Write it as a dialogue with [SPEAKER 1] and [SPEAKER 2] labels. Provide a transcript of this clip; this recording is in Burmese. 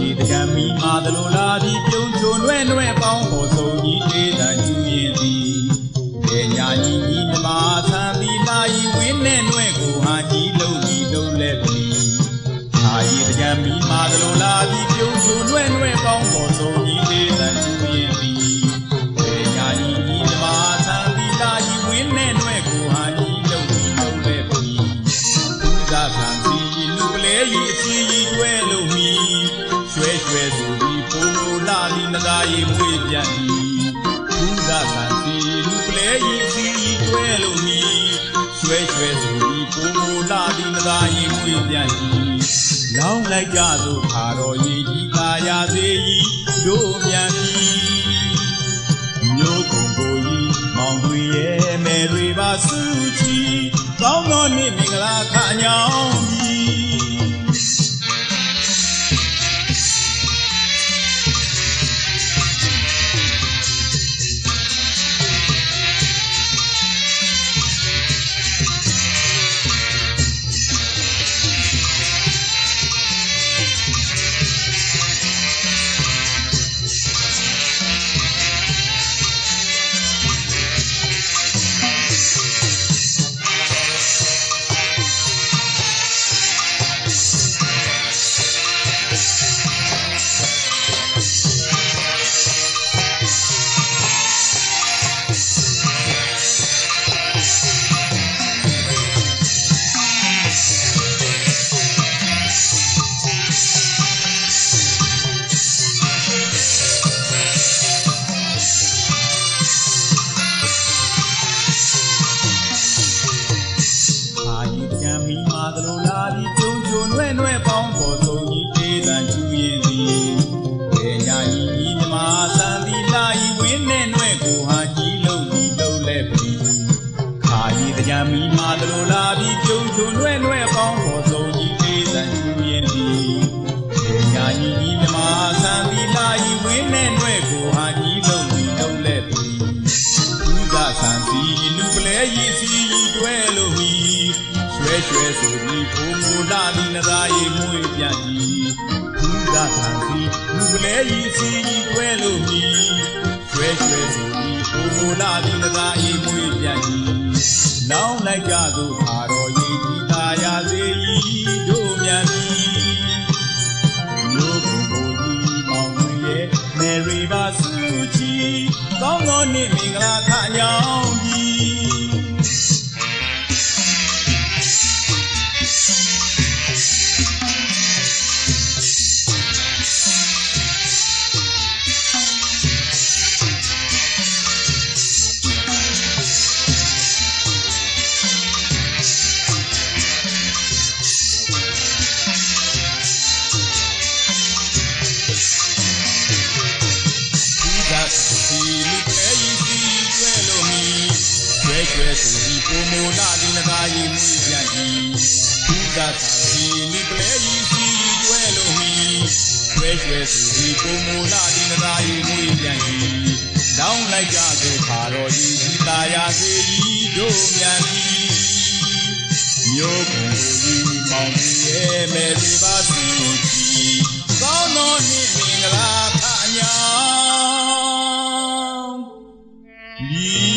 [SPEAKER 1] ရီတကံမီမာသလိုလာပြီးပြုံးချုံနှဲ့နှဲ့ပေါင်းပေါ်ဆုံးကြီးအေးတန်ကျူရင်သည်ေညာကြီးကြီးမြမဆံသည်လာဤဝင်းနဲ့နှဲ့ကိုဟာကြီးလုံးပြီးလုံးလဲပြီအာရီတကံမီမာသလိုလာပြီးပြုံးချုံနှဲ့နှဲ့ပေါင်းပေါ်ဆုံးကြီးအေးတန်ကျူ ရီမွေးပြန်သည်ဘုရားဆံစီလူကလေးဤအစီဤတွဲလို့မီရွှဲရွှဲဆိုပြီးပုံလိုလာပြီးနဂါရီမွေးပြန်သည်လောင်းလိုက်ကြသို့ခါတော်ရည်ကြီးသာယာစေ၏တို့မြန်သည်မျိုးကုန်ကိုကြီးမောင်တွေရဲ့မယ်တွေပါစုချီကောင်းသောနေ့မင်္ဂလာခအညောင်း ကျုံနှဲ့နှဲ့ပေါင်းပေါ်ဆုံးကြီးတေးတန်ကျူရင်သည်ေညာကြီးကြီးမြမဆန်သည်လာဤဝင်းနဲ့နှဲ့ကိုဟာကြီးလုံးပြီးလုံးလဲပြီခါရီတကံမီမာသလိုလာပြီးကျုံကျုံနှဲ့နှဲ့ပေါင်းပေါ်ဆုံးကြီးတေးတန်ကျူရင်သည်ေညာကြီးကြီးမြမဆန်သည်လာဤဝင်းနဲ့နှဲ့ကိုဟာကြီးလုံးပြီးလုံးလဲပြီဘုရားဆံစီလူပလဲရည်စီတွဲလို့မီရွှဲရွှဲဆိုပြီး ဘုံမူလာပြီးနသာရီမွေးပြန်ကြီးဘုရားဆံစီလူပလဲရည်စီတွဲလို့မီရွှဲရွှဲဆိုပြီးဘုံမူလာပြီးနသာရီမွေးပြန်ကြီးလောင်းလိုက်ကြသို့အာတော်ရည်ကြီးသာယာစေ၏တို့မြန်သည်မျိုးကုန်ကိုကြီးမောင်တွေရဲ့မယ်ရီပါစုချီကောင်းသောနေ့မင်္ဂလာခညောင်း ကျွဲကျွဲဆိုဒီကိုမိုလာဒီနဂါယီမွေးပြန်ကြီးဘုရားစီလူကလေးစီကျွဲလို့မီကျွဲကျွဲဆိုဒီကိုမိုလာဒီနဂါယီမွေးပြန်ကြီးလောင်းလိုက်ကြသို့ခါတော်ကြီးဒီသာယာစေကြီးတို့မြန်သည်မျိုးကုန်ကြီးမောင်ကြီးရဲ့မဲ့ဒီပါစုကြီးကောင်းသောနေ့မင်္ဂလာခအညာဒီ